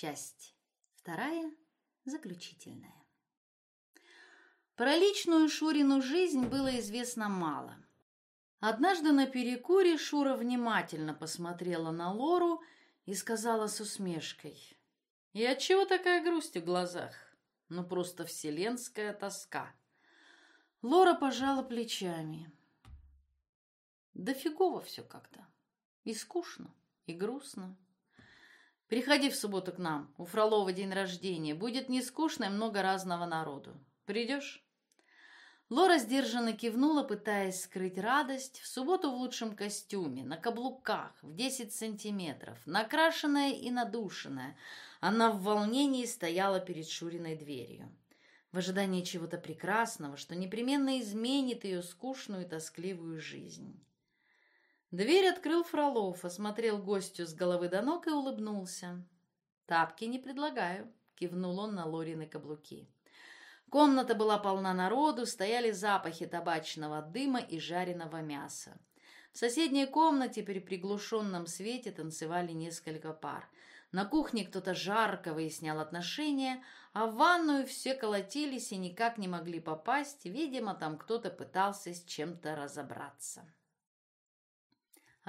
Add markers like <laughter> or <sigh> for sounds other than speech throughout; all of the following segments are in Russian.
Часть вторая, заключительная. Про личную Шурину жизнь было известно мало. Однажды на перекуре Шура внимательно посмотрела на Лору и сказала с усмешкой. «И отчего такая грусть в глазах? Ну, просто вселенская тоска». Лора пожала плечами. Да фигово все как-то. И скучно, и грустно. Приходи в субботу к нам. У Фролова день рождения. Будет не скучно и много разного народу. Придешь? Лора сдержанно кивнула, пытаясь скрыть радость. В субботу в лучшем костюме, на каблуках, в 10 сантиметров, накрашенная и надушенная. Она в волнении стояла перед Шуриной дверью в ожидании чего-то прекрасного, что непременно изменит ее скучную и тоскливую жизнь. Дверь открыл Фролов, осмотрел гостю с головы до ног и улыбнулся. «Тапки не предлагаю», — кивнул он на Лорины каблуки. Комната была полна народу, стояли запахи табачного дыма и жареного мяса. В соседней комнате при приглушенном свете танцевали несколько пар. На кухне кто-то жарко выяснял отношения, а в ванную все колотились и никак не могли попасть. Видимо, там кто-то пытался с чем-то разобраться.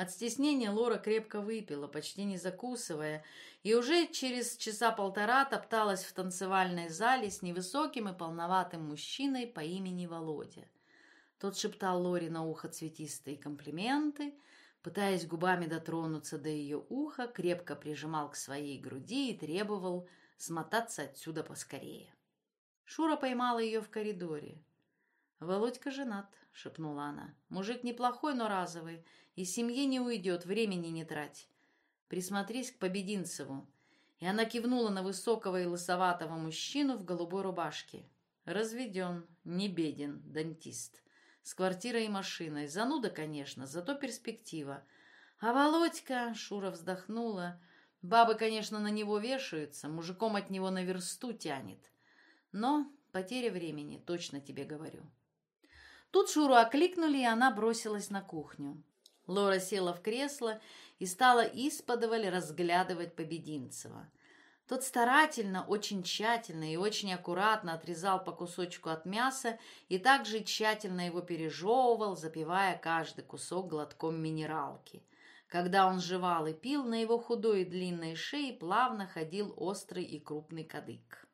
От стеснения Лора крепко выпила, почти не закусывая, и уже через часа полтора топталась в танцевальной зале с невысоким и полноватым мужчиной по имени Володя. Тот шептал Лоре на ухо цветистые комплименты, пытаясь губами дотронуться до ее уха, крепко прижимал к своей груди и требовал смотаться отсюда поскорее. Шура поймала ее в коридоре. «Володька женат», — шепнула она. «Мужик неплохой, но разовый. Из семьи не уйдет, времени не трать. Присмотрись к Побединцеву». И она кивнула на высокого и лысоватого мужчину в голубой рубашке. Разведен, не беден, дантист. С квартирой и машиной. Зануда, конечно, зато перспектива. А Володька, Шура вздохнула, бабы, конечно, на него вешаются, мужиком от него на версту тянет. Но потеря времени, точно тебе говорю. Тут Шуру окликнули, и она бросилась на кухню. Лора села в кресло и стала исподволь разглядывать Побединцева. Тот старательно, очень тщательно и очень аккуратно отрезал по кусочку от мяса и также тщательно его пережевывал, запивая каждый кусок глотком минералки. Когда он жевал и пил, на его худой и длинной шее плавно ходил острый и крупный кадык.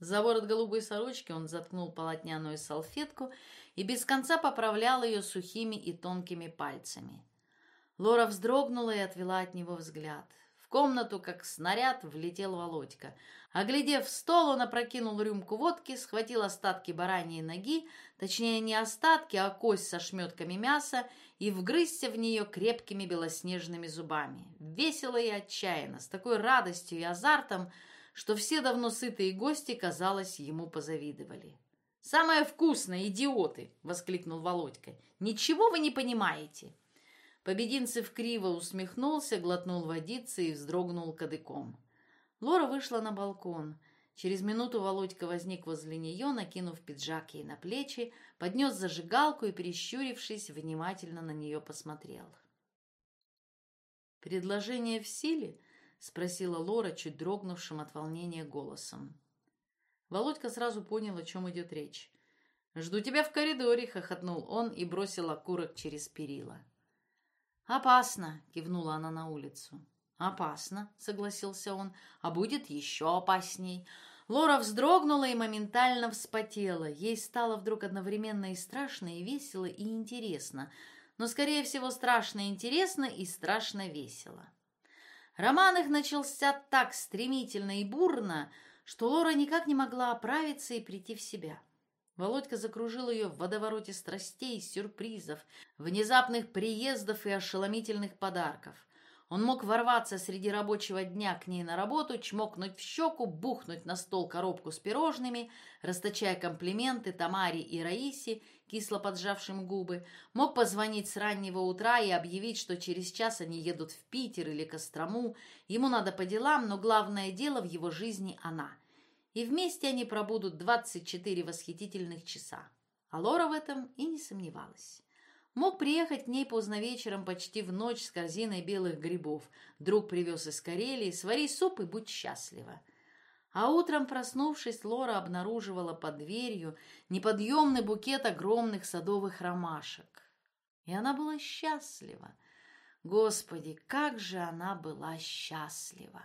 За ворот голубой сорочки он заткнул полотняную салфетку и без конца поправлял ее сухими и тонкими пальцами. Лора вздрогнула и отвела от него взгляд. В комнату, как снаряд, влетел Володька. Оглядев стол, он опрокинул рюмку водки, схватил остатки бараньей ноги, точнее не остатки, а кость со шметками мяса, и вгрызся в нее крепкими белоснежными зубами. Весело и отчаянно, с такой радостью и азартом, что все давно сытые гости, казалось, ему позавидовали. «Самое вкусное, идиоты!» — воскликнул Володька. «Ничего вы не понимаете!» Побединцев криво усмехнулся, глотнул водицы и вздрогнул кадыком. Лора вышла на балкон. Через минуту Володька возник возле нее, накинув пиджак ей на плечи, поднес зажигалку и, перещурившись, внимательно на нее посмотрел. «Предложение в силе?» — спросила Лора, чуть дрогнувшим от волнения голосом. Володька сразу понял, о чем идет речь. «Жду тебя в коридоре», — хохотнул он и бросил окурок через перила. «Опасно», — кивнула она на улицу. «Опасно», — согласился он, — «а будет еще опасней». Лора вздрогнула и моментально вспотела. Ей стало вдруг одновременно и страшно, и весело, и интересно. Но, скорее всего, страшно интересно и страшно весело. Роман их начался так стремительно и бурно, что Лора никак не могла оправиться и прийти в себя. Володька закружил ее в водовороте страстей, сюрпризов, внезапных приездов и ошеломительных подарков. Он мог ворваться среди рабочего дня к ней на работу, чмокнуть в щеку, бухнуть на стол коробку с пирожными, расточая комплименты Тамаре и Раисе, кисло поджавшим губы, мог позвонить с раннего утра и объявить, что через час они едут в Питер или Кострому, ему надо по делам, но главное дело в его жизни она. И вместе они пробудут 24 восхитительных часа. А Лора в этом и не сомневалась. Мог приехать к ней поздно вечером, почти в ночь, с корзиной белых грибов. Друг привез из Карелии, свари суп и будь счастлива. А утром, проснувшись, Лора обнаруживала под дверью неподъемный букет огромных садовых ромашек. И она была счастлива. Господи, как же она была счастлива!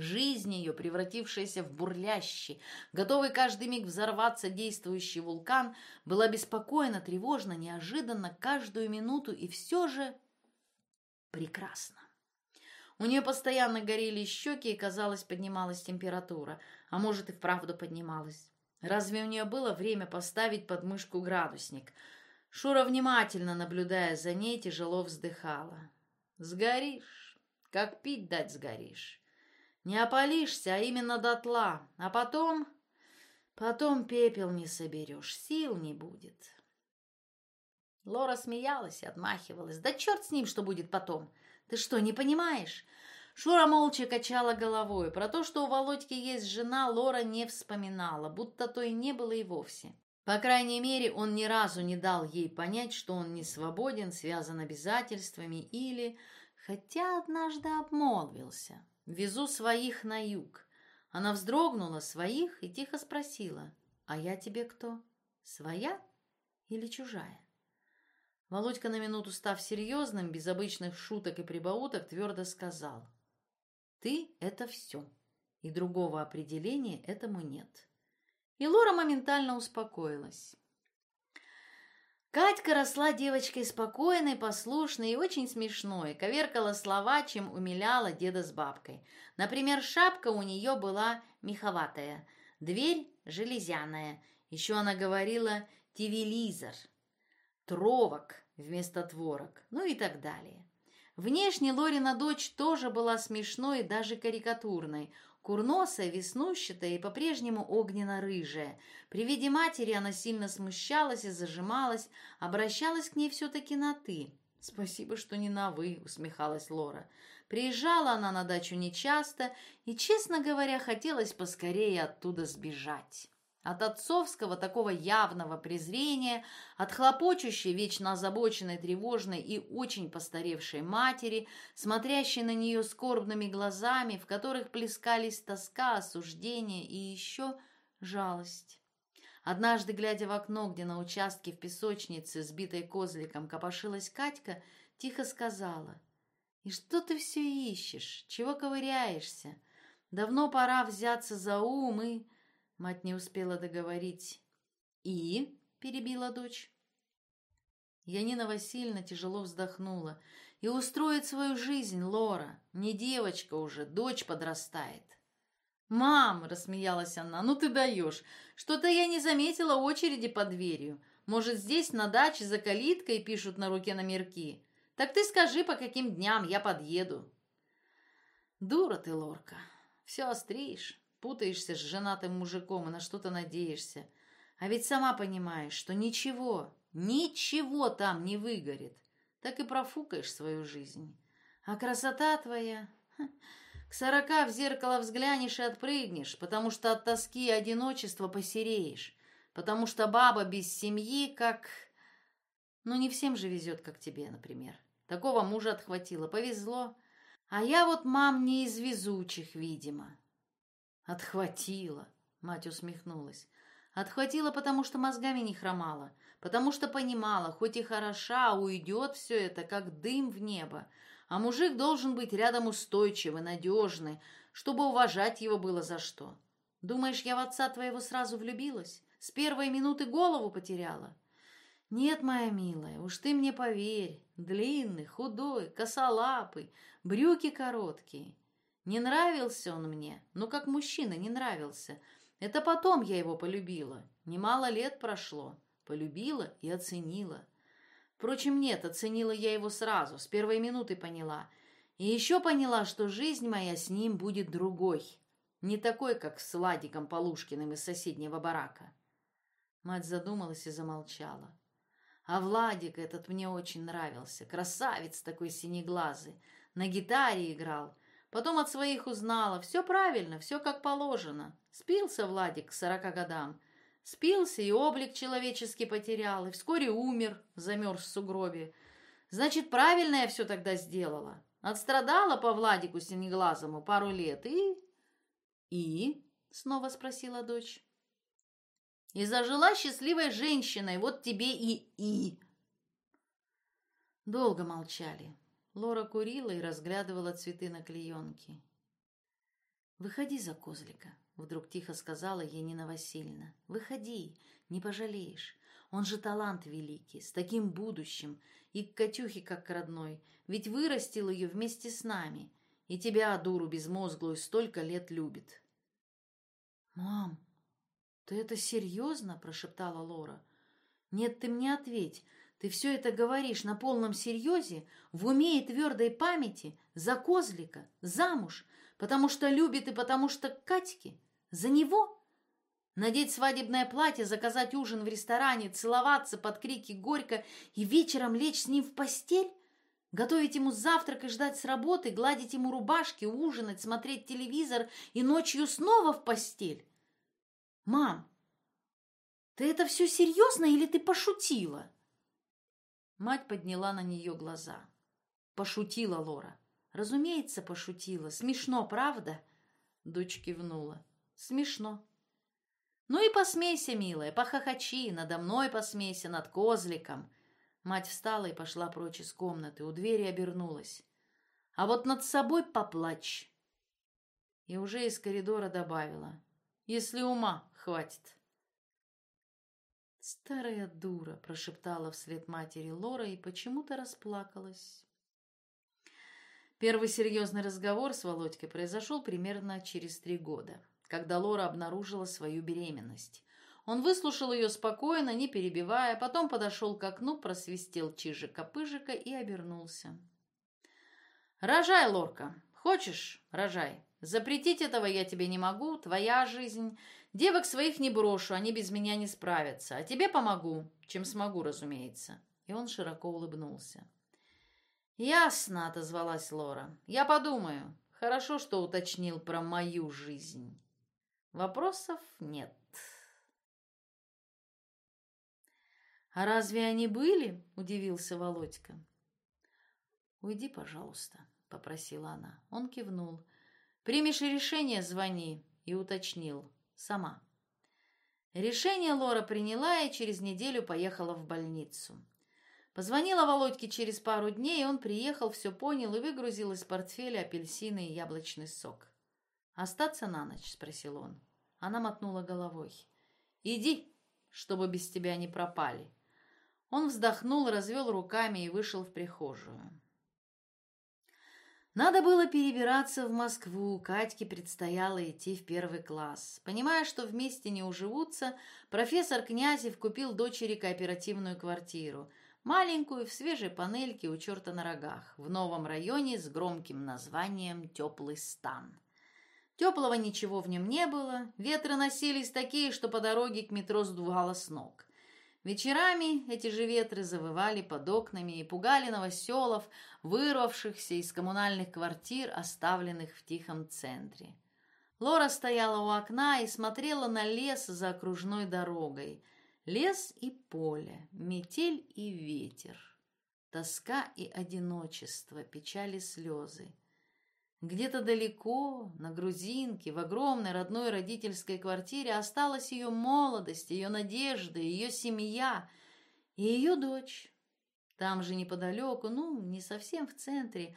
Жизнь ее, превратившаяся в бурлящий, готовый каждый миг взорваться действующий вулкан, была беспокойна, тревожна, неожиданно каждую минуту и все же прекрасна. У нее постоянно горели щеки и, казалось, поднималась температура, а может и вправду поднималась. Разве у нее было время поставить под мышку градусник? Шура, внимательно наблюдая за ней, тяжело вздыхала. «Сгоришь, как пить дать сгоришь». Не опалишься, а именно дотла. А потом... Потом пепел не соберешь, сил не будет. Лора смеялась и отмахивалась. Да черт с ним, что будет потом. Ты что, не понимаешь? Шура молча качала головой. Про то, что у Володьки есть жена, Лора не вспоминала, будто то и не было и вовсе. По крайней мере, он ни разу не дал ей понять, что он не свободен, связан обязательствами или... Хотя однажды обмолвился. Везу своих на юг. Она вздрогнула своих и тихо спросила, «А я тебе кто? Своя или чужая?» Володька на минуту став серьезным, без обычных шуток и прибауток, твердо сказал, «Ты — это все, и другого определения этому нет». И Лора моментально успокоилась. Катька росла девочкой спокойной, послушной и очень смешной, коверкала слова, чем умиляла деда с бабкой. Например, шапка у нее была меховатая, дверь железяная, еще она говорила «тивелизор», «тровок» вместо творог, ну и так далее. Внешне Лорина дочь тоже была смешной и даже карикатурной – Курносая, веснущатая и по-прежнему огненно-рыжая. При виде матери она сильно смущалась и зажималась, обращалась к ней все-таки на «ты». «Спасибо, что не на «вы», — усмехалась Лора. Приезжала она на дачу нечасто, и, честно говоря, хотелось поскорее оттуда сбежать. От отцовского такого явного презрения, от хлопочущей, вечно озабоченной, тревожной и очень постаревшей матери, смотрящей на нее скорбными глазами, в которых плескались тоска, осуждение и еще жалость. Однажды, глядя в окно, где на участке в песочнице, сбитой козликом, копошилась Катька, тихо сказала, «И что ты все ищешь? Чего ковыряешься? Давно пора взяться за ум и...» Мать не успела договорить. «И?» – перебила дочь. Янина Васильевна тяжело вздохнула. «И устроит свою жизнь, Лора. Не девочка уже, дочь подрастает». «Мам!» – рассмеялась она. «Ну ты даешь! Что-то я не заметила очереди под дверью. Может, здесь на даче за калиткой пишут на руке номерки? Так ты скажи, по каким дням я подъеду». «Дура ты, Лорка, все остришь. Путаешься с женатым мужиком и на что-то надеешься. А ведь сама понимаешь, что ничего, ничего там не выгорит. Так и профукаешь свою жизнь. А красота твоя... К сорока в зеркало взглянешь и отпрыгнешь, потому что от тоски и одиночества посереешь, потому что баба без семьи, как... Ну, не всем же везет, как тебе, например. Такого мужа отхватило, повезло. А я вот, мам, не из везучих, видимо. «Отхватила», — мать усмехнулась. «Отхватила, потому что мозгами не хромала, потому что понимала, хоть и хороша, уйдет все это, как дым в небо, а мужик должен быть рядом устойчивый, надежный, чтобы уважать его было за что. Думаешь, я в отца твоего сразу влюбилась? С первой минуты голову потеряла?» «Нет, моя милая, уж ты мне поверь, длинный, худой, косолапый, брюки короткие». Не нравился он мне, ну как мужчина не нравился. Это потом я его полюбила. Немало лет прошло. Полюбила и оценила. Впрочем, нет, оценила я его сразу, с первой минуты поняла. И еще поняла, что жизнь моя с ним будет другой. Не такой, как с Владиком Полушкиным из соседнего барака. Мать задумалась и замолчала. А Владик этот мне очень нравился. Красавец такой синеглазый. На гитаре играл. Потом от своих узнала. Все правильно, все как положено. Спился Владик к сорока годам. Спился и облик человеческий потерял, и вскоре умер, замерз в сугробе. Значит, правильно я все тогда сделала. Отстрадала по Владику Синеглазому пару лет и... И? Снова спросила дочь. И зажила счастливой женщиной, вот тебе и и. Долго молчали. Лора курила и разглядывала цветы на клеенке. «Выходи за козлика», — вдруг тихо сказала Янина Васильевна. «Выходи, не пожалеешь. Он же талант великий, с таким будущим, и к Катюхе как к родной, ведь вырастил ее вместе с нами, и тебя, дуру безмозглую, столько лет любит». «Мам, ты это серьезно?» – прошептала Лора. «Нет, ты мне ответь. Ты все это говоришь на полном серьезе, в уме и твердой памяти, за козлика, замуж, потому что любит и потому что Катьки, за него?» Надеть свадебное платье, заказать ужин в ресторане, целоваться под крики горько и вечером лечь с ним в постель? Готовить ему завтрак и ждать с работы, гладить ему рубашки, ужинать, смотреть телевизор и ночью снова в постель? Мам, ты это все серьезно или ты пошутила? Мать подняла на нее глаза. Пошутила Лора. Разумеется, пошутила. Смешно, правда? Дочь кивнула. Смешно. «Ну и посмейся, милая, похохочи, надо мной посмейся, над козликом». Мать встала и пошла прочь из комнаты, у двери обернулась. «А вот над собой поплачь». И уже из коридора добавила. «Если ума хватит». «Старая дура», — прошептала вслед матери Лора и почему-то расплакалась. Первый серьезный разговор с Володькой произошел примерно через три года когда Лора обнаружила свою беременность. Он выслушал ее спокойно, не перебивая, потом подошел к окну, просвистел чижика-пыжика и обернулся. «Рожай, Лорка! Хочешь? Рожай. Запретить этого я тебе не могу, твоя жизнь. Девок своих не брошу, они без меня не справятся. А тебе помогу, чем смогу, разумеется». И он широко улыбнулся. «Ясно», — отозвалась Лора. «Я подумаю. Хорошо, что уточнил про мою жизнь». Вопросов нет. «А разве они были?» – удивился Володька. «Уйди, пожалуйста», – попросила она. Он кивнул. «Примешь решение, звони», – и уточнил. «Сама». Решение Лора приняла и через неделю поехала в больницу. Позвонила Володьке через пару дней, он приехал, все понял и выгрузил из портфеля апельсины и яблочный сок. «Остаться на ночь?» – спросил он. Она мотнула головой. «Иди, чтобы без тебя не пропали». Он вздохнул, развел руками и вышел в прихожую. Надо было перебираться в Москву, Катьке предстояло идти в первый класс. Понимая, что вместе не уживутся, профессор Князев купил дочери кооперативную квартиру, маленькую, в свежей панельке у черта на рогах, в новом районе с громким названием «Теплый стан». Теплого ничего в нем не было, ветры носились такие, что по дороге к метро сдувало с ног. Вечерами эти же ветры завывали под окнами и пугали новоселов, вырвавшихся из коммунальных квартир, оставленных в тихом центре. Лора стояла у окна и смотрела на лес за окружной дорогой. Лес и поле, метель и ветер. Тоска и одиночество, печали слезы. Где-то далеко, на грузинке, в огромной родной родительской квартире осталась ее молодость, ее надежда, ее семья и ее дочь. Там же неподалеку, ну, не совсем в центре,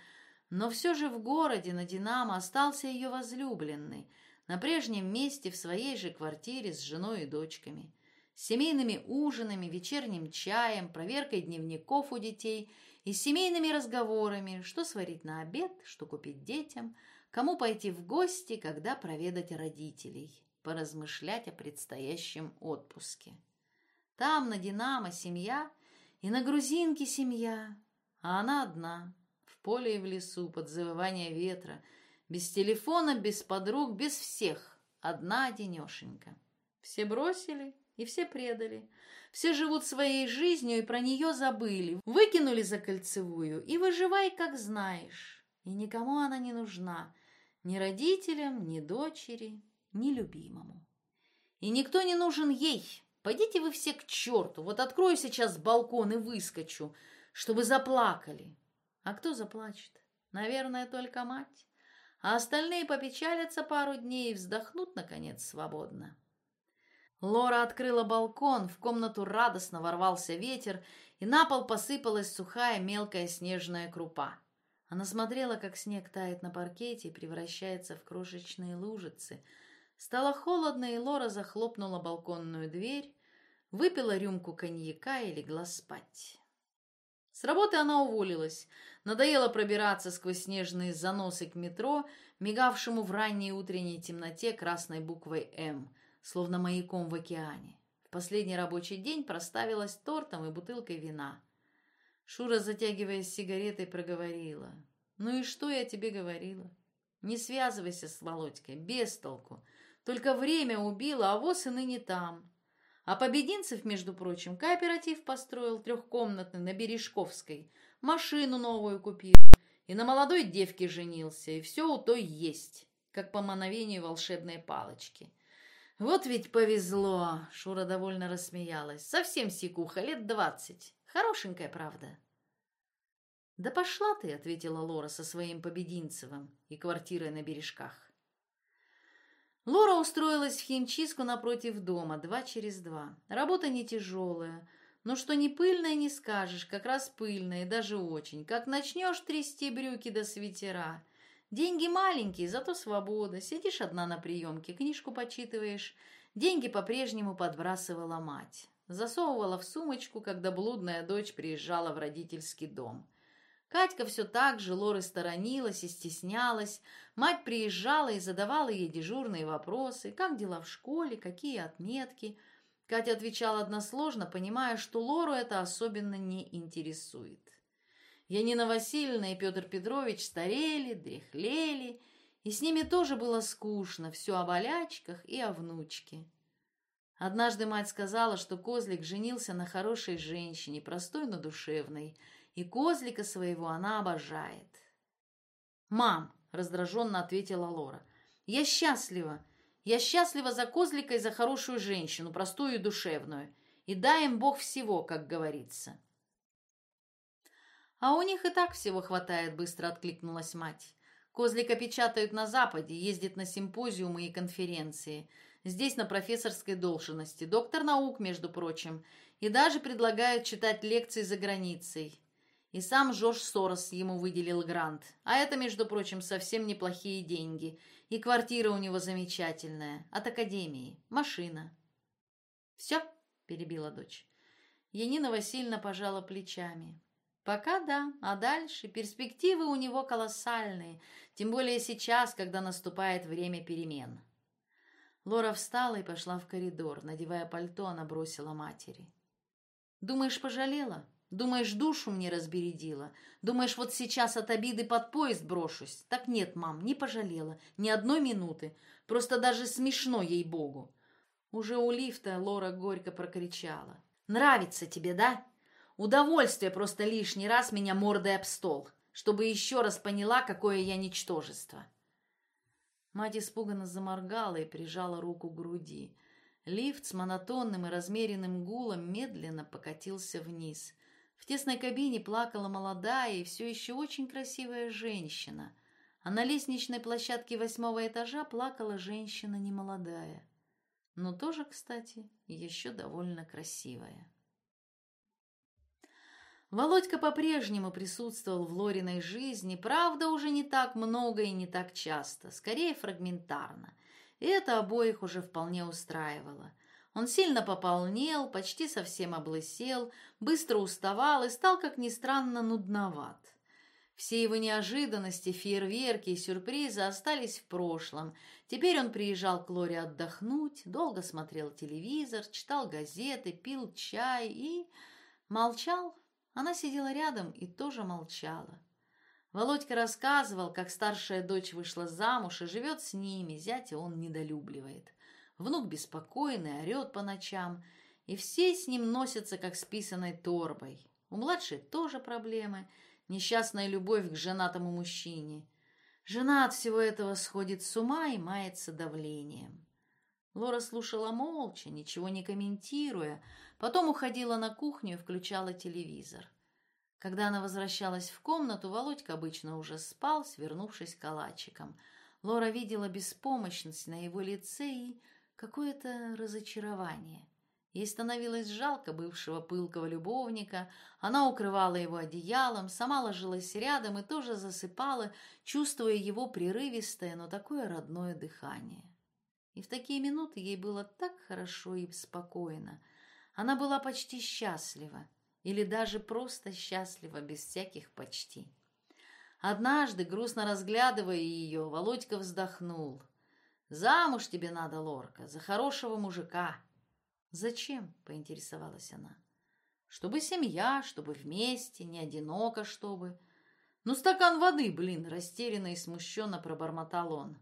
но все же в городе на Динамо остался ее возлюбленный, на прежнем месте в своей же квартире с женой и дочками, с семейными ужинами, вечерним чаем, проверкой дневников у детей – и семейными разговорами, что сварить на обед, что купить детям, кому пойти в гости, когда проведать родителей, поразмышлять о предстоящем отпуске. Там на Динамо семья и на грузинке семья, а она одна, в поле и в лесу, под завывание ветра, без телефона, без подруг, без всех, одна одинешенька. Все бросили, и все предали. Все живут своей жизнью и про нее забыли. Выкинули за кольцевую и выживай, как знаешь. И никому она не нужна. Ни родителям, ни дочери, ни любимому. И никто не нужен ей. Пойдите вы все к черту. Вот открою сейчас балкон и выскочу, чтобы заплакали. А кто заплачет? Наверное, только мать. А остальные попечалятся пару дней и вздохнут, наконец, свободно. Лора открыла балкон, в комнату радостно ворвался ветер, и на пол посыпалась сухая мелкая снежная крупа. Она смотрела, как снег тает на паркете и превращается в крошечные лужицы. Стало холодно, и Лора захлопнула балконную дверь, выпила рюмку коньяка и легла спать. С работы она уволилась. Надоело пробираться сквозь снежные заносы к метро, мигавшему в ранней утренней темноте красной буквой «М», словно маяком в океане. В последний рабочий день проставилась тортом и бутылкой вина. Шура, затягиваясь сигаретой, проговорила. «Ну и что я тебе говорила? Не связывайся с Володькой, без толку. Только время убило, а воз и ныне там. А Побединцев, между прочим, кооператив построил трехкомнатный на Бережковской, машину новую купил и на молодой девке женился, и все у той есть, как по мановению волшебной палочки. Вот ведь повезло, Шура довольно рассмеялась. Совсем сикуха, лет двадцать. Хорошенькая, правда. «Да пошла ты», — ответила Лора со своим Побединцевым и квартирой на бережках. Лора устроилась в химчистку напротив дома, два через два. Работа не тяжелая, но что не пыльная, не скажешь, как раз пыльная, даже очень. Как начнешь трясти брюки до свитера. Деньги маленькие, зато свобода. Сидишь одна на приемке, книжку почитываешь. Деньги по-прежнему подбрасывала мать. Засовывала в сумочку, когда блудная дочь приезжала в родительский дом. Катька все так же Лоры сторонилась и стеснялась. Мать приезжала и задавала ей дежурные вопросы. Как дела в школе, какие отметки. Катя отвечала односложно, понимая, что Лору это особенно не интересует. Янина Васильевна и Петр Петрович старели, дряхлели, и с ними тоже было скучно, все о болячках и о внучке. Однажды мать сказала, что Козлик женился на хорошей женщине, простой, но душевной, и козлика своего она обожает. «Мам!» — раздраженно ответила Лора. «Я счастлива! Я счастлива за козлика и за хорошую женщину, простую и душевную. И дай им Бог всего, как говорится». «А у них и так всего хватает», — быстро откликнулась мать. «Козлика печатают на Западе, ездит на симпозиумы и конференции. Здесь на профессорской должности, доктор наук, между прочим, и даже предлагают читать лекции за границей. И сам Жорж Сорос ему выделил грант. А это, между прочим, совсем неплохие деньги. И квартира у него замечательная. От академии. Машина. «Все?» – перебила дочь. Янина Васильевна пожала плечами. «Пока да, а дальше перспективы у него колоссальные, тем более сейчас, когда наступает время перемен». Лора встала и пошла в коридор. Надевая пальто, она бросила матери. «Думаешь, пожалела?» Думаешь, душу мне разбередила? Думаешь, вот сейчас от обиды под поезд брошусь? Так нет, мам, не пожалела. Ни одной минуты. Просто даже смешно ей-богу. Уже у лифта Лора горько прокричала. «Нравится тебе, да? Удовольствие просто лишний раз меня мордой об стол, чтобы еще раз поняла, какое я ничтожество». Мать испуганно заморгала и прижала руку к груди. Лифт с монотонным и размеренным гулом медленно покатился вниз. В тесной кабине плакала молодая и все еще очень красивая женщина, а на лестничной площадке восьмого этажа плакала женщина немолодая, но тоже, кстати, еще довольно красивая. Володька по-прежнему присутствовал в Лориной жизни, правда, уже не так много и не так часто, скорее фрагментарно, и это обоих уже вполне устраивало – он сильно пополнел, почти совсем облысел, быстро уставал и стал, как ни странно, нудноват. Все его неожиданности, фейерверки и сюрпризы остались в прошлом. Теперь он приезжал к Лоре отдохнуть, долго смотрел телевизор, читал газеты, пил чай и... молчал. Она сидела рядом и тоже молчала. Володька рассказывал, как старшая дочь вышла замуж и живет с ними, зятя он недолюбливает. Внук беспокойный, орет по ночам, и все с ним носятся, как с писаной торбой. У младшей тоже проблемы, несчастная любовь к женатому мужчине. Жена от всего этого сходит с ума и мается давлением. Лора слушала молча, ничего не комментируя, потом уходила на кухню и включала телевизор. Когда она возвращалась в комнату, Володька обычно уже спал, свернувшись калачиком. Лора видела беспомощность на его лице и какое-то разочарование. Ей становилось жалко бывшего пылкого любовника, она укрывала его одеялом, сама ложилась рядом и тоже засыпала, чувствуя его прерывистое, но такое родное дыхание. И в такие минуты ей было так хорошо и спокойно. Она была почти счастлива, или даже просто счастлива, без всяких почти. Однажды, грустно разглядывая ее, Володька вздохнул. «Замуж тебе надо, Лорка, за хорошего мужика». «Зачем?» — поинтересовалась она. «Чтобы семья, чтобы вместе, не одиноко, чтобы...» «Ну, стакан воды, блин!» — растерянно и смущенно пробормотал он.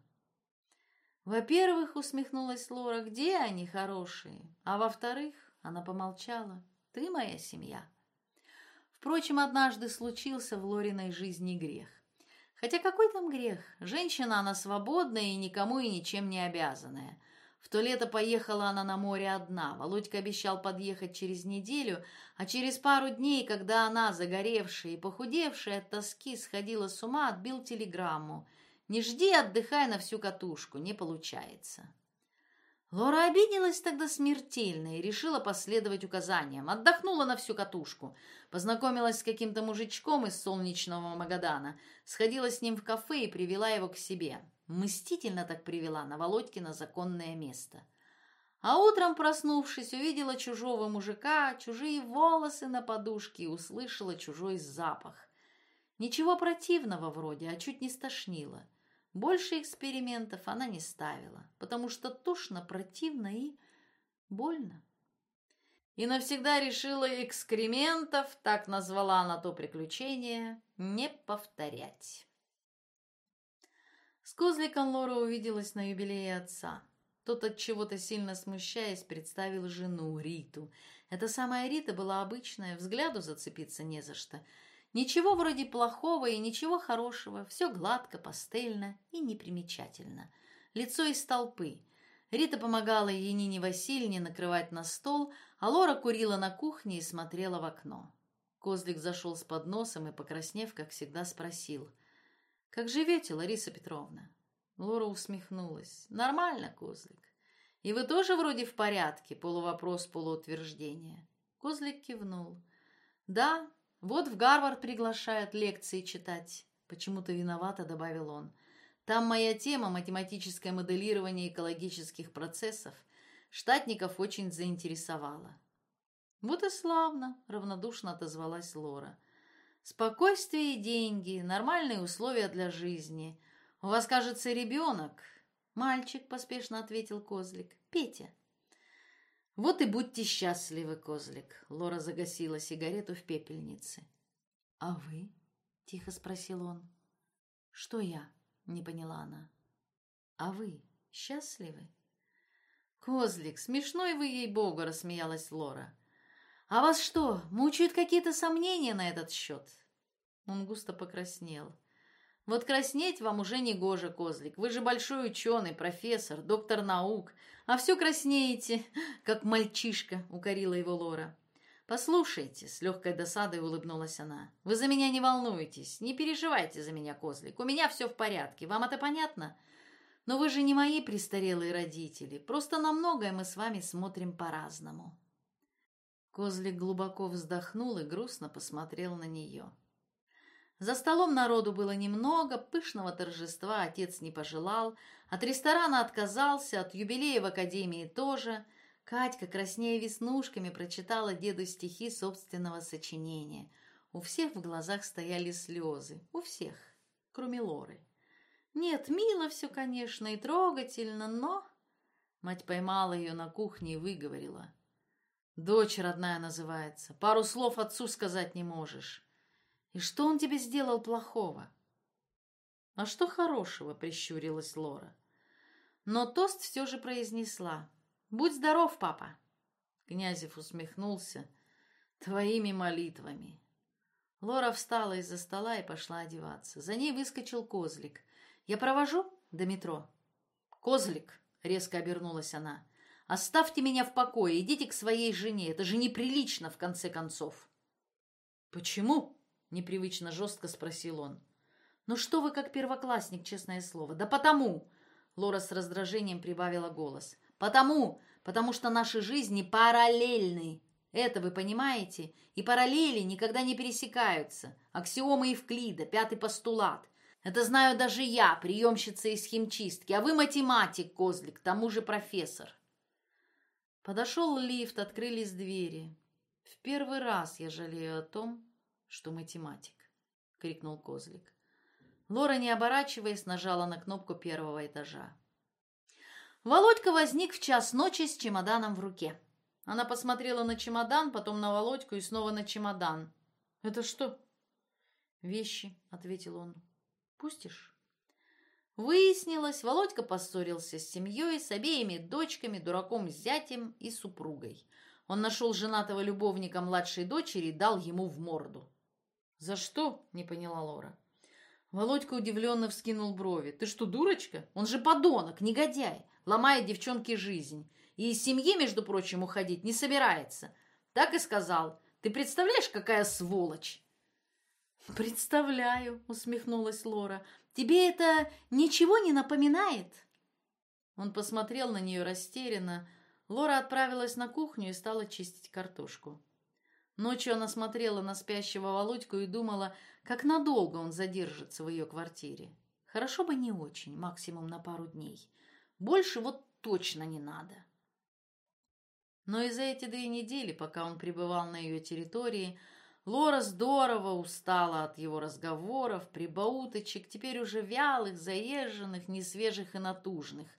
«Во-первых, — усмехнулась Лора, — где они хорошие? А во-вторых, — она помолчала, — ты моя семья». Впрочем, однажды случился в Лориной жизни грех. Хотя какой там грех? Женщина она свободная и никому и ничем не обязанная. В то лето поехала она на море одна. Володька обещал подъехать через неделю, а через пару дней, когда она, загоревшая и похудевшая от тоски, сходила с ума, отбил телеграмму. «Не жди, отдыхай на всю катушку, не получается». Лора обиделась тогда смертельно и решила последовать указаниям. Отдохнула на всю катушку. Познакомилась с каким-то мужичком из солнечного Магадана. Сходила с ним в кафе и привела его к себе. Мстительно так привела на Володькино законное место. А утром, проснувшись, увидела чужого мужика, чужие волосы на подушке и услышала чужой запах. Ничего противного вроде, а чуть не стошнило. Больше экспериментов она не ставила, потому что тошно, противно и больно. И навсегда решила экскрементов, так назвала она то приключение, не повторять. С козликом Лора увиделась на юбилее отца. Тот от чего-то сильно смущаясь представил жену Риту. Эта самая Рита была обычная, взгляду зацепиться не за что. Ничего вроде плохого и ничего хорошего, все гладко, пастельно и непримечательно. Лицо из толпы. Рита помогала Янине Васильевне накрывать на стол, а Лора курила на кухне и смотрела в окно. Козлик зашел с подносом и, покраснев, как всегда, спросил — «Как живете, Лариса Петровна?» Лора усмехнулась. «Нормально, Козлик. И вы тоже вроде в порядке?» Полувопрос, полуутверждение. Козлик кивнул. «Да, вот в Гарвард приглашают лекции читать». Почему-то виновато добавил он. «Там моя тема математическое моделирование экологических процессов. Штатников очень заинтересовала». «Вот и славно», — равнодушно отозвалась Лора. Спокойствие и деньги, нормальные условия для жизни. У вас, кажется, ребенок. Мальчик, поспешно ответил Козлик. Петя. Вот и будьте счастливы, Козлик. Лора загасила сигарету в пепельнице. А вы? Тихо спросил он. Что я? Не поняла она. А вы счастливы? Козлик, смешной вы ей-богу, рассмеялась Лора. «А вас что, мучают какие-то сомнения на этот счет?» Он густо покраснел. «Вот краснеть вам уже не гоже, козлик. Вы же большой ученый, профессор, доктор наук. А все краснеете, <laughs> как мальчишка», — укорила его Лора. «Послушайте», — с легкой досадой улыбнулась она. «Вы за меня не волнуйтесь, не переживайте за меня, козлик. У меня все в порядке. Вам это понятно?» «Но вы же не мои престарелые родители. Просто на многое мы с вами смотрим по-разному». Козлик глубоко вздохнул и грустно посмотрел на нее. За столом народу было немного, пышного торжества отец не пожелал, от ресторана отказался, от юбилея в академии тоже. Катька, краснея веснушками, прочитала деду стихи собственного сочинения. У всех в глазах стояли слезы, у всех, кроме Лоры. Нет, мило все, конечно, и трогательно, но... Мать поймала ее на кухне и выговорила. Дочь родная называется. Пару слов отцу сказать не можешь. И что он тебе сделал плохого? А что хорошего, прищурилась Лора. Но тост все же произнесла. Будь здоров, папа. Князев усмехнулся. Твоими молитвами. Лора встала из-за стола и пошла одеваться. За ней выскочил козлик. «Я провожу до метро?» «Козлик!» — резко обернулась она. «Оставьте меня в покое, идите к своей жене. Это же неприлично, в конце концов». «Почему?» — непривычно жестко спросил он. «Ну что вы как первоклассник, честное слово?» «Да потому!» — Лора с раздражением прибавила голос. «Потому! Потому что наши жизни параллельны. Это вы понимаете? И параллели никогда не пересекаются. Аксиомы Евклида, пятый постулат. Это знаю даже я, приемщица из химчистки, а вы математик, козлик, к тому же профессор. Подошел лифт, открылись двери. В первый раз я жалею о том, что математик, крикнул козлик. Лора, не оборачиваясь, нажала на кнопку первого этажа. Володька возник в час ночи с чемоданом в руке. Она посмотрела на чемодан, потом на Володьку и снова на чемодан. «Это что?» «Вещи», — ответил он. Пустишь?» Выяснилось, Володька поссорился с семьей, с обеими дочками, дураком зятем и супругой. Он нашел женатого любовника младшей дочери и дал ему в морду. «За что?» — не поняла Лора. Володька удивленно вскинул брови. «Ты что, дурочка? Он же подонок, негодяй, ломает девчонке жизнь. И из семьи, между прочим, уходить не собирается. Так и сказал. Ты представляешь, какая сволочь?» «Представляю», — усмехнулась Лора. «Тебе это ничего не напоминает?» Он посмотрел на нее растерянно. Лора отправилась на кухню и стала чистить картошку. Ночью она смотрела на спящего Володьку и думала, как надолго он задержится в ее квартире. Хорошо бы не очень, максимум на пару дней. Больше вот точно не надо. Но и за эти две недели, пока он пребывал на ее территории, Лора здорово устала от его разговоров, прибауточек, теперь уже вялых, заезженных, несвежих и натужных.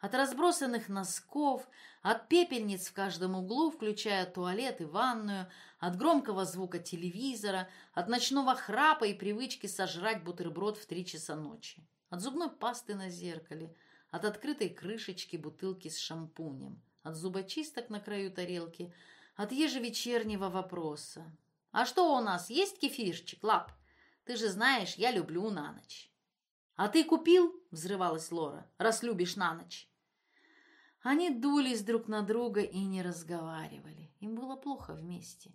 От разбросанных носков, от пепельниц в каждом углу, включая туалет и ванную, от громкого звука телевизора, от ночного храпа и привычки сожрать бутерброд в три часа ночи, от зубной пасты на зеркале, от открытой крышечки бутылки с шампунем, от зубочисток на краю тарелки, от ежевечернего вопроса. А что у нас, есть кефирчик, Лап? Ты же знаешь, я люблю на ночь. А ты купил? Взрывалась Лора. Раз любишь на ночь. Они дулись друг на друга и не разговаривали. Им было плохо вместе.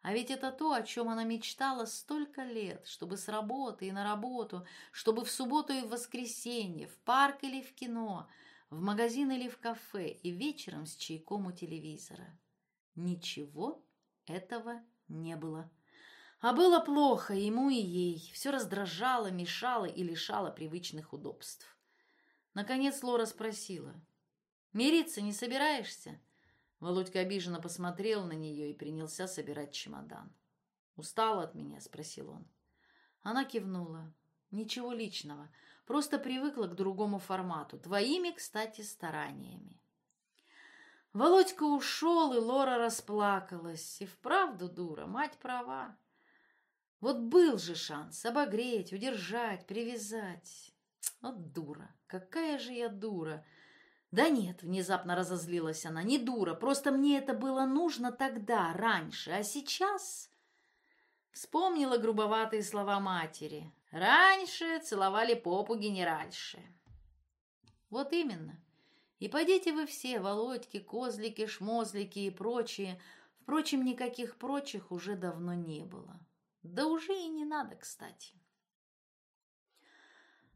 А ведь это то, о чем она мечтала столько лет, чтобы с работы и на работу, чтобы в субботу и в воскресенье, в парк или в кино, в магазин или в кафе и вечером с чайком у телевизора. Ничего этого не было. А было плохо ему и ей. Все раздражало, мешало и лишало привычных удобств. Наконец Лора спросила. «Мириться не собираешься?» Володька обиженно посмотрел на нее и принялся собирать чемодан. «Устала от меня?» – спросил он. Она кивнула. «Ничего личного. Просто привыкла к другому формату. Твоими, кстати, стараниями». Володька ушел, и Лора расплакалась. И вправду дура, мать права. Вот был же шанс обогреть, удержать, привязать. Вот дура, какая же я дура. Да нет, внезапно разозлилась она, не дура, просто мне это было нужно тогда, раньше, а сейчас... Вспомнила грубоватые слова матери. Раньше целовали попу генеральши. Вот именно. И пойдите вы все, Володьки, Козлики, Шмозлики и прочие. Впрочем, никаких прочих уже давно не было. Да уже и не надо, кстати.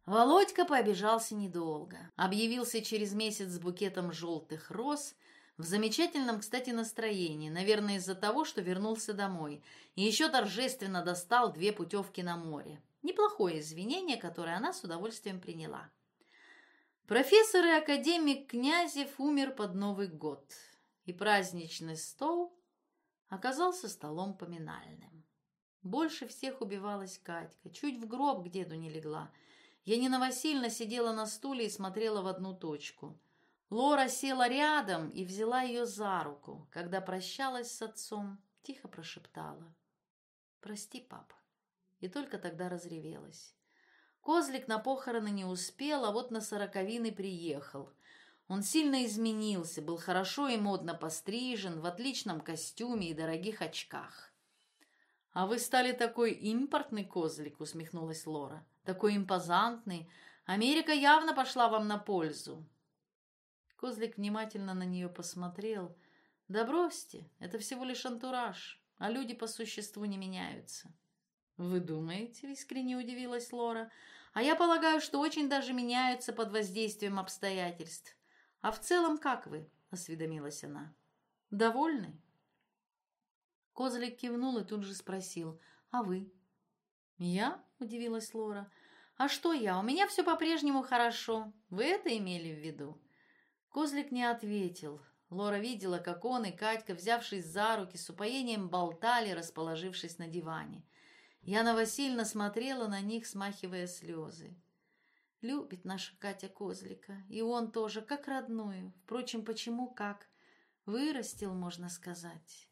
Володька побежался недолго. Объявился через месяц с букетом желтых роз, в замечательном, кстати, настроении, наверное, из-за того, что вернулся домой, и еще торжественно достал две путевки на море. Неплохое извинение, которое она с удовольствием приняла. Профессор и академик Князев умер под Новый год, и праздничный стол оказался столом поминальным. Больше всех убивалась Катька, чуть в гроб к деду не легла. Янина Васильевна сидела на стуле и смотрела в одну точку. Лора села рядом и взяла ее за руку. Когда прощалась с отцом, тихо прошептала. «Прости, папа». И только тогда разревелась. Козлик на похороны не успел, а вот на сороковины приехал. Он сильно изменился, был хорошо и модно пострижен, в отличном костюме и дорогих очках. «А вы стали такой импортный козлик», — усмехнулась Лора. «Такой импозантный. Америка явно пошла вам на пользу». Козлик внимательно на нее посмотрел. «Да бросьте, это всего лишь антураж, а люди по существу не меняются». «Вы думаете?» — искренне удивилась Лора. «А я полагаю, что очень даже меняются под воздействием обстоятельств. А в целом как вы?» — осведомилась она. «Довольны?» Козлик кивнул и тут же спросил. «А вы?» «Я?» — удивилась Лора. «А что я? У меня все по-прежнему хорошо. Вы это имели в виду?» Козлик не ответил. Лора видела, как он и Катька, взявшись за руки, с упоением болтали, расположившись на диване. Яна Васильевна смотрела на них, смахивая слезы. Любит наша Катя Козлика, и он тоже, как родную. Впрочем, почему как? Вырастил, можно сказать.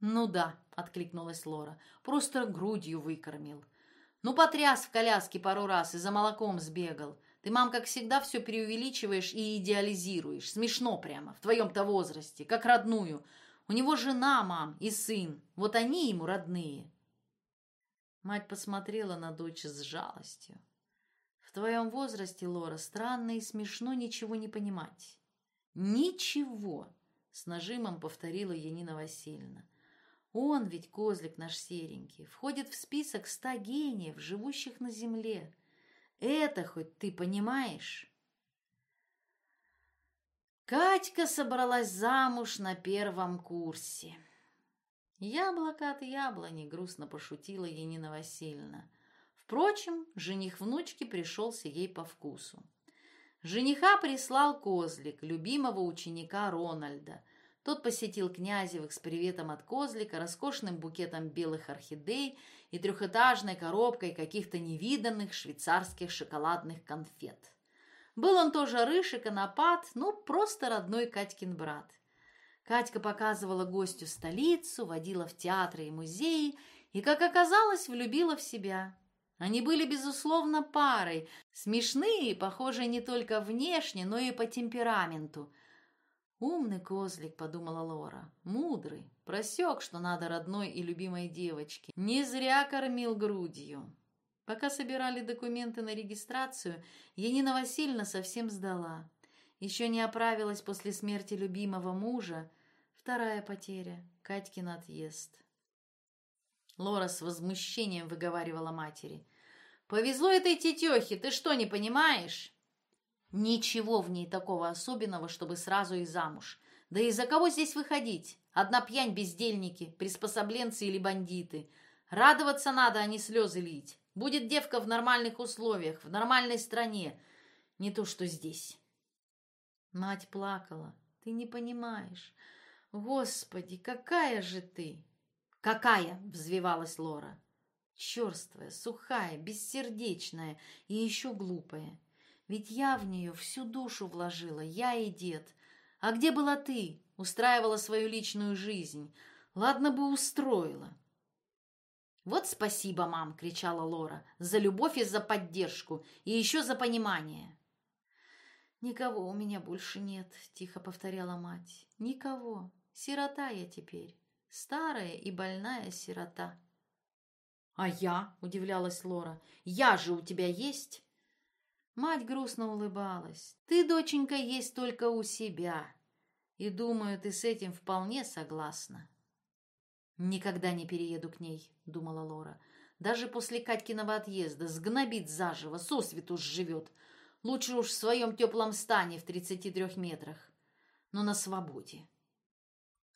«Ну да», — откликнулась Лора, — «просто грудью выкормил. Ну, потряс в коляске пару раз и за молоком сбегал. Ты, мам, как всегда, все преувеличиваешь и идеализируешь. Смешно прямо, в твоем-то возрасте, как родную. У него жена, мам, и сын. Вот они ему родные». Мать посмотрела на дочь с жалостью. «В твоем возрасте, Лора, странно и смешно ничего не понимать». «Ничего!» — с нажимом повторила Янина Васильевна. Он ведь, козлик наш серенький, входит в список ста гениев, живущих на земле. Это хоть ты понимаешь? Катька собралась замуж на первом курсе. Яблоко от яблони, грустно пошутила Енина Васильевна. Впрочем, жених внучки пришелся ей по вкусу. Жениха прислал козлик, любимого ученика Рональда – тот посетил Князевых с приветом от козлика, роскошным букетом белых орхидей и трехэтажной коробкой каких-то невиданных швейцарских шоколадных конфет. Был он тоже рыж и конопат, ну, просто родной Катькин брат. Катька показывала гостю столицу, водила в театры и музеи и, как оказалось, влюбила в себя. Они были, безусловно, парой, смешные, похожие не только внешне, но и по темпераменту – «Умный козлик», — подумала Лора, — «мудрый, просек, что надо родной и любимой девочке. Не зря кормил грудью». Пока собирали документы на регистрацию, Янина Васильевна совсем сдала. Еще не оправилась после смерти любимого мужа. Вторая потеря — Катькин отъезд. Лора с возмущением выговаривала матери. «Повезло этой тетехе, ты что, не понимаешь?» Ничего в ней такого особенного, чтобы сразу и замуж. Да и за кого здесь выходить? Одна пьянь бездельники, приспособленцы или бандиты. Радоваться надо, а не слезы лить. Будет девка в нормальных условиях, в нормальной стране. Не то, что здесь. Мать плакала. Ты не понимаешь. Господи, какая же ты! Какая? Взвивалась Лора. Черствая, сухая, бессердечная и еще глупая. Ведь я в нее всю душу вложила, я и дед. А где была ты? Устраивала свою личную жизнь. Ладно бы устроила. «Вот спасибо, мам!» — кричала Лора. «За любовь и за поддержку, и еще за понимание!» «Никого у меня больше нет», — тихо повторяла мать. «Никого. Сирота я теперь. Старая и больная сирота». «А я?» — удивлялась Лора. «Я же у тебя есть!» Мать грустно улыбалась. «Ты, доченька, есть только у себя. И, думаю, ты с этим вполне согласна». «Никогда не перееду к ней», — думала Лора. «Даже после Катькиного отъезда сгнобит заживо, сосвету живет. Лучше уж в своем теплом стане в тридцати трех метрах, но на свободе».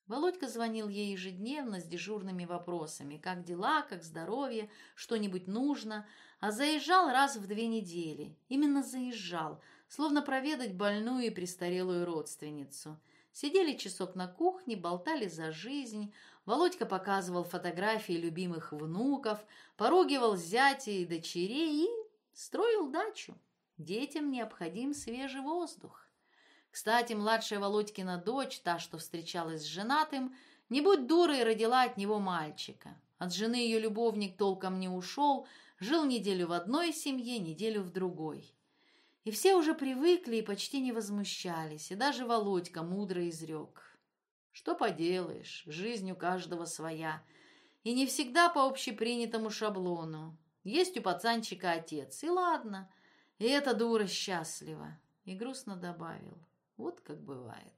Володька звонил ей ежедневно с дежурными вопросами. Как дела, как здоровье, что-нибудь нужно. А заезжал раз в две недели. Именно заезжал, словно проведать больную и престарелую родственницу. Сидели часок на кухне, болтали за жизнь. Володька показывал фотографии любимых внуков, поругивал зятя и дочерей и строил дачу. Детям необходим свежий воздух. Кстати, младшая Володькина дочь, та, что встречалась с женатым, не будь дурой, родила от него мальчика. От жены ее любовник толком не ушел, жил неделю в одной семье, неделю в другой. И все уже привыкли и почти не возмущались, и даже Володька мудро изрек. Что поделаешь, жизнь у каждого своя, и не всегда по общепринятому шаблону. Есть у пацанчика отец, и ладно, и эта дура счастлива. И грустно добавил. Вот как бывает.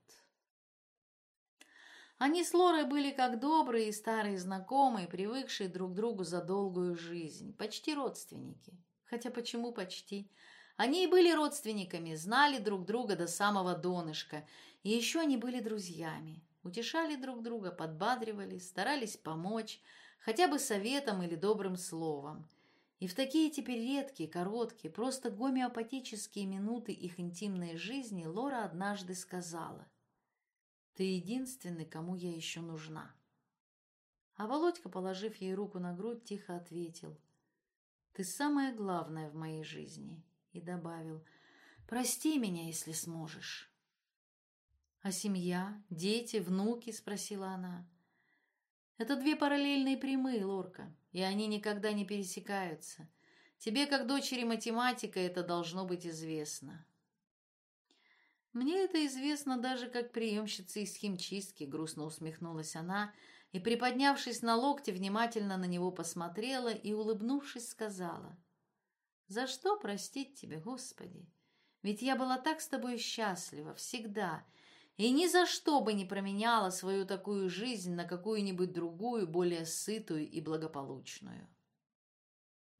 Они с Лорой были как добрые и старые знакомые, привыкшие друг к другу за долгую жизнь, почти родственники. Хотя почему почти? Они и были родственниками, знали друг друга до самого донышка, и еще они были друзьями. Утешали друг друга, подбадривали, старались помочь, хотя бы советом или добрым словом. И в такие теперь редкие, короткие, просто гомеопатические минуты их интимной жизни Лора однажды сказала «Ты единственный, кому я еще нужна». А Володька, положив ей руку на грудь, тихо ответил «Ты самое главное в моей жизни» и добавил «Прости меня, если сможешь». «А семья, дети, внуки?» – спросила она. Это две параллельные прямые, Лорка, и они никогда не пересекаются. Тебе, как дочери математика, это должно быть известно. Мне это известно даже как приемщица из химчистки, грустно усмехнулась она и, приподнявшись на локте, внимательно на него посмотрела и, улыбнувшись, сказала, «За что простить тебе, Господи? Ведь я была так с тобой счастлива, всегда, и ни за что бы не променяла свою такую жизнь на какую-нибудь другую, более сытую и благополучную.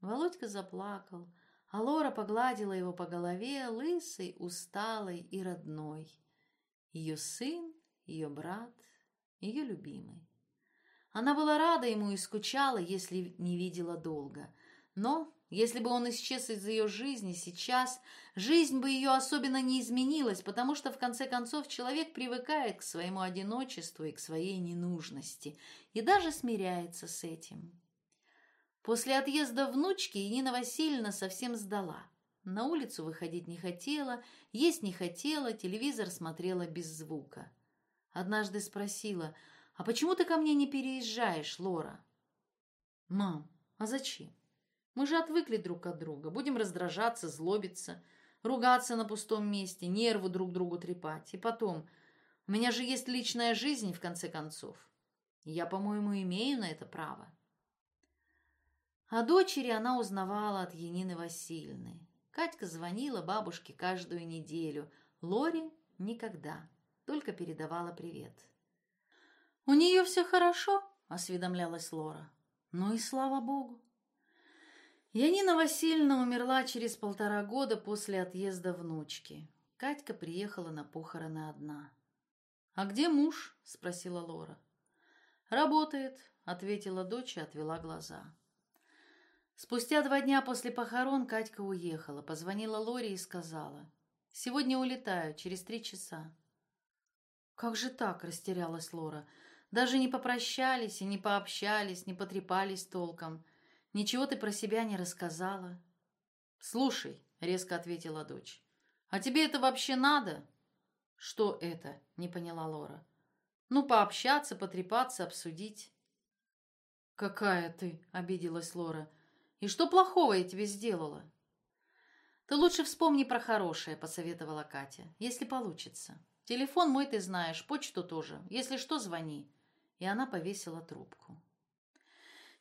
Володька заплакал, а Лора погладила его по голове, лысой, усталой и родной. Ее сын, ее брат, ее любимый. Она была рада ему и скучала, если не видела долго, но если бы он исчез из ее жизни сейчас, жизнь бы ее особенно не изменилась, потому что, в конце концов, человек привыкает к своему одиночеству и к своей ненужности, и даже смиряется с этим. После отъезда внучки Нина Васильевна совсем сдала. На улицу выходить не хотела, есть не хотела, телевизор смотрела без звука. Однажды спросила, «А почему ты ко мне не переезжаешь, Лора?» «Мам, а зачем?» Мы же отвыкли друг от друга, будем раздражаться, злобиться, ругаться на пустом месте, нервы друг другу трепать. И потом, у меня же есть личная жизнь, в конце концов. Я, по-моему, имею на это право. О дочери она узнавала от Янины Васильевны. Катька звонила бабушке каждую неделю, Лоре никогда, только передавала привет. «У нее все хорошо?» – осведомлялась Лора. «Ну и слава богу!» Янина Васильевна умерла через полтора года после отъезда внучки. Катька приехала на похороны одна. «А где муж?» – спросила Лора. «Работает», – ответила дочь и отвела глаза. Спустя два дня после похорон Катька уехала, позвонила Лоре и сказала. «Сегодня улетаю, через три часа». «Как же так?» – растерялась Лора. «Даже не попрощались и не пообщались, не потрепались толком». Ничего ты про себя не рассказала. Слушай, резко ответила дочь. А тебе это вообще надо? Что это? Не поняла Лора. Ну, пообщаться, потрепаться, обсудить. Какая ты, обиделась Лора. И что плохого я тебе сделала? Ты лучше вспомни про хорошее, посоветовала Катя, если получится. Телефон мой ты знаешь, почту тоже. Если что, звони. И она повесила трубку.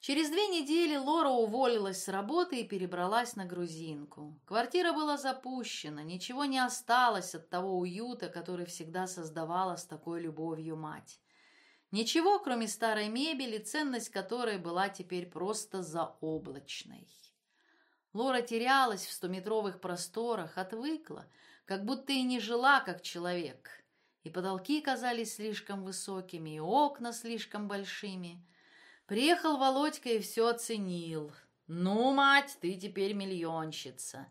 Через две недели Лора уволилась с работы и перебралась на грузинку. Квартира была запущена, ничего не осталось от того уюта, который всегда создавала с такой любовью мать. Ничего, кроме старой мебели, ценность которой была теперь просто заоблачной. Лора терялась в стометровых просторах, отвыкла, как будто и не жила как человек. И потолки казались слишком высокими, и окна слишком большими – Приехал Володька и все оценил. «Ну, мать, ты теперь миллионщица.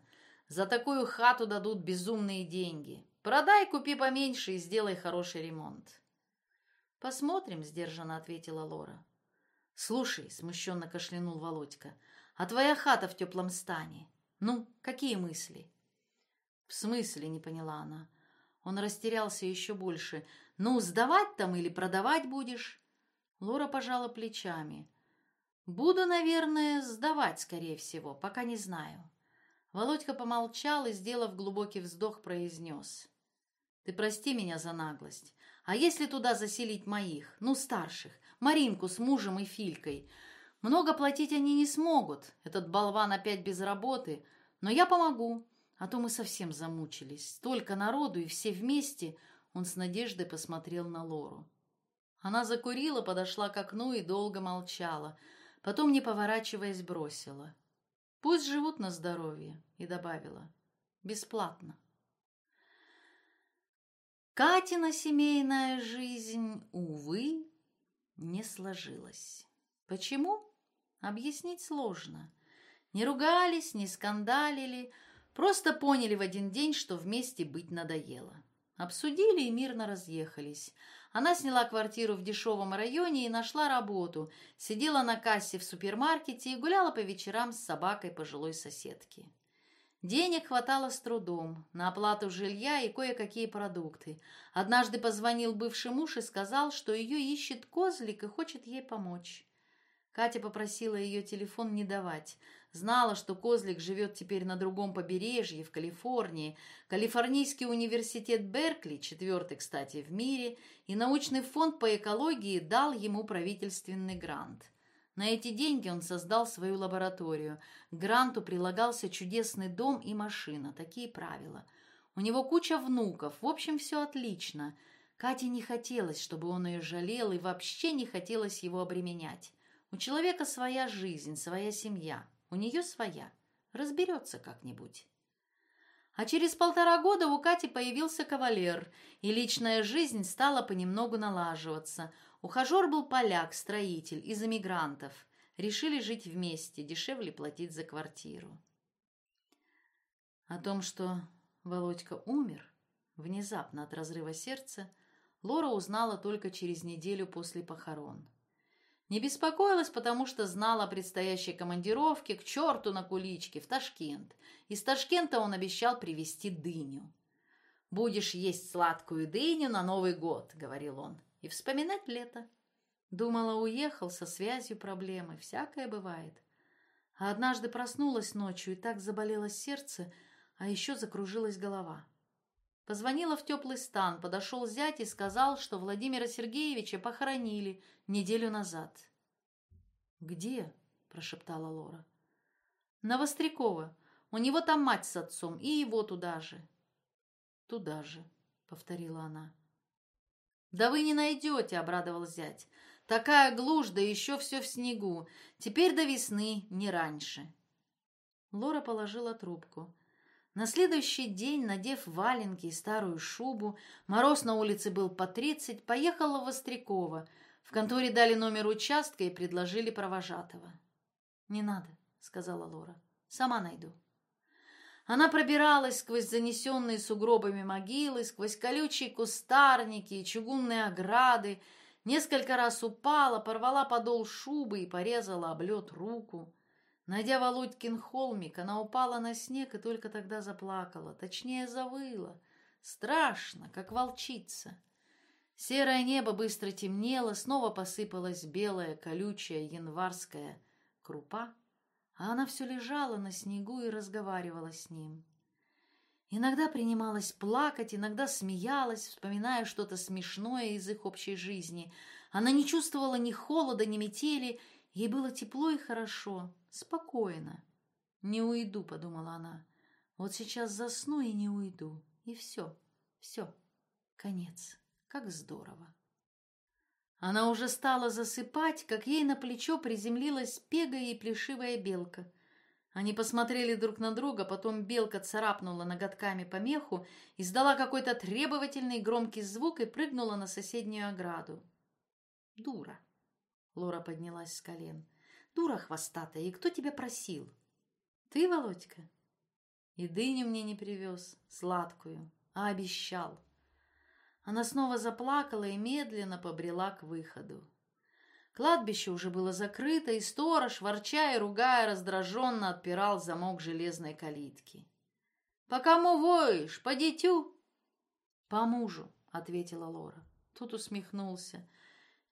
За такую хату дадут безумные деньги. Продай, купи поменьше и сделай хороший ремонт». «Посмотрим», — сдержанно ответила Лора. «Слушай», — смущенно кашлянул Володька, — «а твоя хата в теплом стане? Ну, какие мысли?» «В смысле?» — не поняла она. Он растерялся еще больше. «Ну, сдавать там или продавать будешь?» Лора пожала плечами. «Буду, наверное, сдавать, скорее всего, пока не знаю». Володька помолчал и, сделав глубокий вздох, произнес. «Ты прости меня за наглость. А если туда заселить моих, ну, старших, Маринку с мужем и Филькой? Много платить они не смогут, этот болван опять без работы, но я помогу. а то мы совсем замучились. Столько народу, и все вместе...» Он с надеждой посмотрел на Лору. Она закурила, подошла к окну и долго молчала. Потом, не поворачиваясь, бросила. «Пусть живут на здоровье», и добавила. «Бесплатно». Катина семейная жизнь, увы, не сложилась. Почему? Объяснить сложно. Не ругались, не скандалили, просто поняли в один день, что вместе быть надоело. Обсудили и мирно разъехались. Она сняла квартиру в дешевом районе и нашла работу. Сидела на кассе в супермаркете и гуляла по вечерам с собакой пожилой соседки. Денег хватало с трудом, на оплату жилья и кое-какие продукты. Однажды позвонил бывший муж и сказал, что ее ищет козлик и хочет ей помочь. Катя попросила ее телефон не давать. Знала, что Козлик живет теперь на другом побережье, в Калифорнии. Калифорнийский университет Беркли, четвертый, кстати, в мире, и научный фонд по экологии дал ему правительственный грант. На эти деньги он создал свою лабораторию. К гранту прилагался чудесный дом и машина. Такие правила. У него куча внуков. В общем, все отлично. Кате не хотелось, чтобы он ее жалел, и вообще не хотелось его обременять. У человека своя жизнь, своя семья. У нее своя. Разберется как-нибудь. А через полтора года у Кати появился кавалер, и личная жизнь стала понемногу налаживаться – Ухажер был поляк, строитель, из эмигрантов. Решили жить вместе, дешевле платить за квартиру. О том, что Володька умер, внезапно от разрыва сердца, Лора узнала только через неделю после похорон. Не беспокоилась, потому что знала о предстоящей командировке к черту на куличке в Ташкент. Из Ташкента он обещал привезти дыню. «Будешь есть сладкую дыню на Новый год», — говорил он и вспоминать лето. Думала, уехал, со связью проблемы, всякое бывает. А однажды проснулась ночью, и так заболело сердце, а еще закружилась голова. Позвонила в теплый стан, подошел зять и сказал, что Владимира Сергеевича похоронили неделю назад. «Где?» – прошептала Лора. «На Вострякова. У него там мать с отцом, и его туда же». «Туда же», — повторила она. «Да вы не найдете», — обрадовал зять. «Такая глушь, да еще все в снегу. Теперь до весны, не раньше». Лора положила трубку. На следующий день, надев валенки и старую шубу, мороз на улице был по тридцать, поехала в Вострякова. В конторе дали номер участка и предложили провожатого. «Не надо», — сказала Лора. «Сама найду». Она пробиралась сквозь занесенные сугробами могилы, сквозь колючие кустарники и чугунные ограды, несколько раз упала, порвала подол шубы и порезала об лед руку. Найдя Володькин холмик, она упала на снег и только тогда заплакала, точнее завыла. Страшно, как волчица. Серое небо быстро темнело, снова посыпалась белая, колючая, январская крупа а она все лежала на снегу и разговаривала с ним. Иногда принималась плакать, иногда смеялась, вспоминая что-то смешное из их общей жизни. Она не чувствовала ни холода, ни метели, ей было тепло и хорошо, спокойно. «Не уйду», — подумала она. «Вот сейчас засну и не уйду, и все, все, конец, как здорово». Она уже стала засыпать, как ей на плечо приземлилась пегая и плешивая белка. Они посмотрели друг на друга, потом белка царапнула ноготками по меху, издала какой-то требовательный громкий звук и прыгнула на соседнюю ограду. «Дура!» — Лора поднялась с колен. «Дура хвостатая, и кто тебя просил?» «Ты, Володька?» «И дыню мне не привез, сладкую, а обещал». Она снова заплакала и медленно побрела к выходу. Кладбище уже было закрыто, и сторож, ворча и ругая, раздраженно отпирал замок железной калитки. «По кому воешь? По дитю?» «По мужу», — ответила Лора. Тут усмехнулся.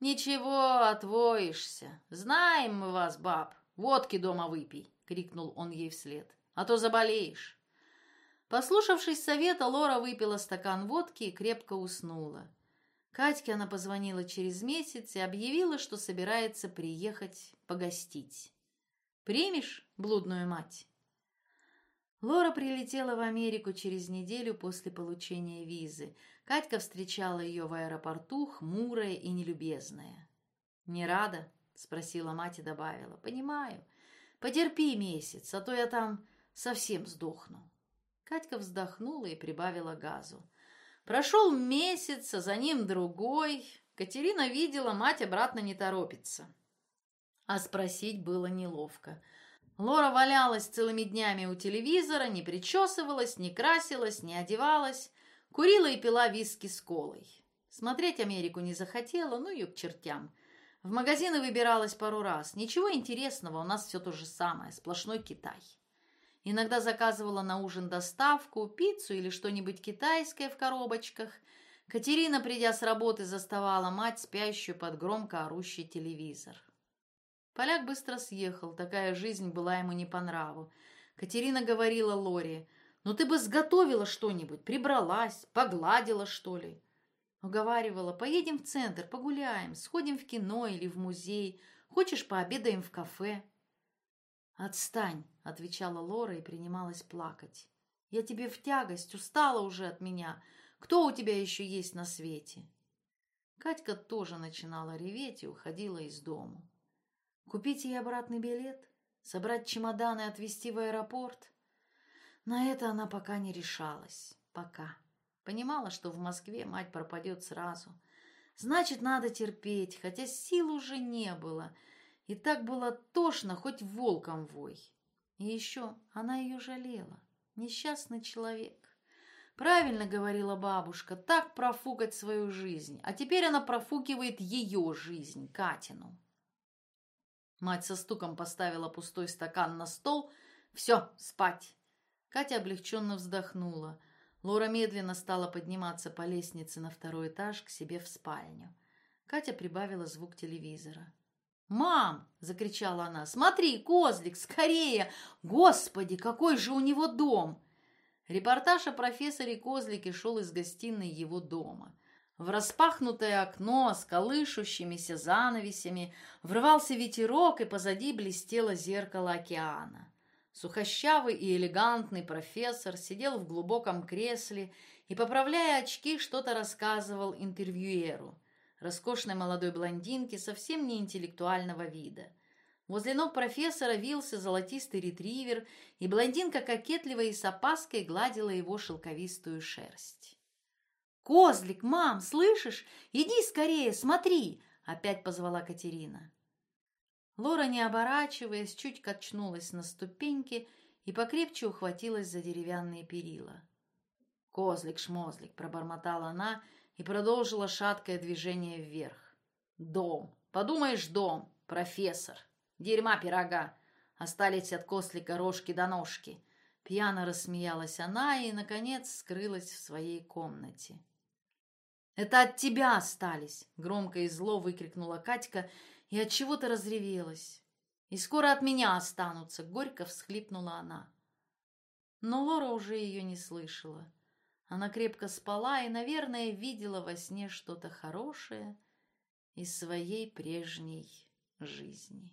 «Ничего, отвоишься. Знаем мы вас, баб. Водки дома выпей», — крикнул он ей вслед. «А то заболеешь». Послушавшись совета, Лора выпила стакан водки и крепко уснула. Катьке она позвонила через месяц и объявила, что собирается приехать погостить. «Примешь блудную мать?» Лора прилетела в Америку через неделю после получения визы. Катька встречала ее в аэропорту, хмурая и нелюбезная. «Не рада?» — спросила мать и добавила. «Понимаю. Потерпи месяц, а то я там совсем сдохну». Катька вздохнула и прибавила газу. Прошел месяц, а за ним другой. Катерина видела, мать обратно не торопится. А спросить было неловко. Лора валялась целыми днями у телевизора, не причесывалась, не красилась, не одевалась, курила и пила виски с колой. Смотреть Америку не захотела, ну ее к чертям. В магазины выбиралась пару раз. Ничего интересного, у нас все то же самое, сплошной Китай. Иногда заказывала на ужин доставку, пиццу или что-нибудь китайское в коробочках. Катерина, придя с работы, заставала мать, спящую под громко орущий телевизор. Поляк быстро съехал, такая жизнь была ему не по нраву. Катерина говорила Лоре, «Ну ты бы сготовила что-нибудь, прибралась, погладила, что ли?» Уговаривала, «Поедем в центр, погуляем, сходим в кино или в музей. Хочешь, пообедаем в кафе?» «Отстань», — отвечала Лора и принималась плакать. «Я тебе в тягость, устала уже от меня. Кто у тебя еще есть на свете?» Катька тоже начинала реветь и уходила из дому. Купить ей обратный билет? Собрать чемоданы и отвезти в аэропорт? На это она пока не решалась. Пока. Понимала, что в Москве мать пропадет сразу. Значит, надо терпеть, хотя сил уже не было. И так было тошно, хоть волком вой. И еще она ее жалела. Несчастный человек. Правильно говорила бабушка, так профукать свою жизнь. А теперь она профукивает ее жизнь, Катину. Мать со стуком поставила пустой стакан на стол. «Все, спать!» Катя облегченно вздохнула. Лора медленно стала подниматься по лестнице на второй этаж к себе в спальню. Катя прибавила звук телевизора. «Мам!» — закричала она. «Смотри, козлик, скорее! Господи, какой же у него дом!» Репортаж о профессоре Козлике шел из гостиной его дома. В распахнутое окно с колышущимися занавесями врывался ветерок, и позади блестело зеркало океана. Сухощавый и элегантный профессор сидел в глубоком кресле и, поправляя очки, что-то рассказывал интервьюеру, роскошной молодой блондинке совсем не интеллектуального вида. Возле ног профессора вился золотистый ретривер, и блондинка кокетливо и с опаской гладила его шелковистую шерсть. «Козлик, мам, слышишь? Иди скорее, смотри!» — опять позвала Катерина. Лора, не оборачиваясь, чуть качнулась на ступеньки и покрепче ухватилась за деревянные перила. «Козлик-шмозлик!» — пробормотала она и продолжила шаткое движение вверх. «Дом! Подумаешь, дом! Профессор! Дерьма пирога! Остались от кослика рожки до ножки!» Пьяно рассмеялась она и, наконец, скрылась в своей комнате. «Это от тебя остались!» — громко и зло выкрикнула Катька и от чего то разревелась. «И скоро от меня останутся!» — горько всхлипнула она. Но Лора уже ее не слышала. Она крепко спала и, наверное, видела во сне что-то хорошее из своей прежней жизни.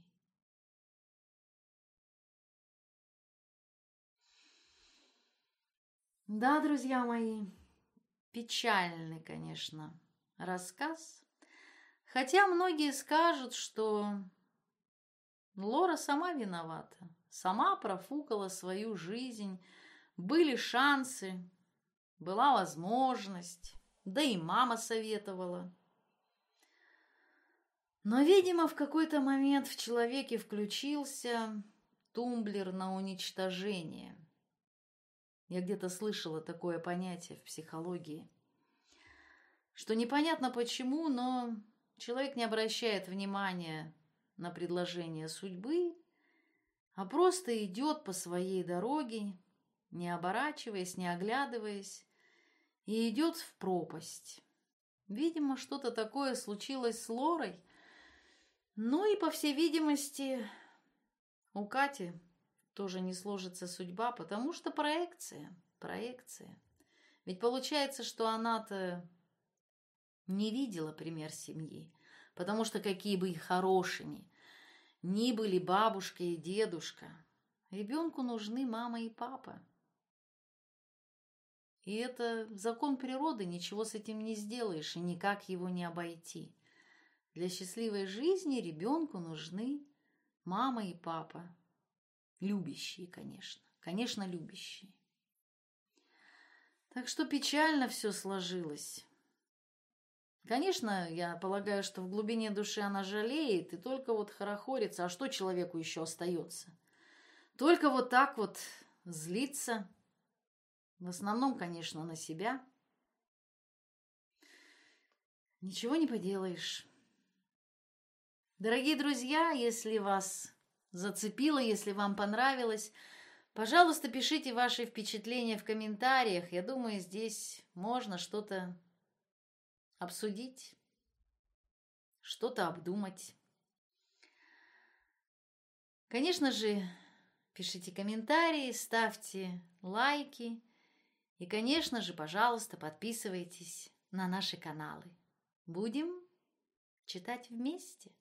Да, друзья мои, Печальный, конечно, рассказ. Хотя многие скажут, что Лора сама виновата, сама профукала свою жизнь, были шансы, была возможность, да и мама советовала. Но, видимо, в какой-то момент в человеке включился тумблер на уничтожение – я где-то слышала такое понятие в психологии, что непонятно почему, но человек не обращает внимания на предложение судьбы, а просто идет по своей дороге, не оборачиваясь, не оглядываясь, и идет в пропасть. Видимо, что-то такое случилось с Лорой. Ну и, по всей видимости, у Кати тоже не сложится судьба, потому что проекция, проекция. Ведь получается, что она-то не видела пример семьи, потому что какие бы и хорошими ни были бабушка и дедушка, ребенку нужны мама и папа. И это закон природы, ничего с этим не сделаешь и никак его не обойти. Для счастливой жизни ребенку нужны мама и папа. Любящие, конечно. Конечно, любящие. Так что печально все сложилось. Конечно, я полагаю, что в глубине души она жалеет и только вот хорохорится. А что человеку еще остается? Только вот так вот злиться. В основном, конечно, на себя. Ничего не поделаешь. Дорогие друзья, если вас зацепило, если вам понравилось, пожалуйста, пишите ваши впечатления в комментариях. Я думаю, здесь можно что-то обсудить, что-то обдумать. Конечно же, пишите комментарии, ставьте лайки и, конечно же, пожалуйста, подписывайтесь на наши каналы. Будем читать вместе.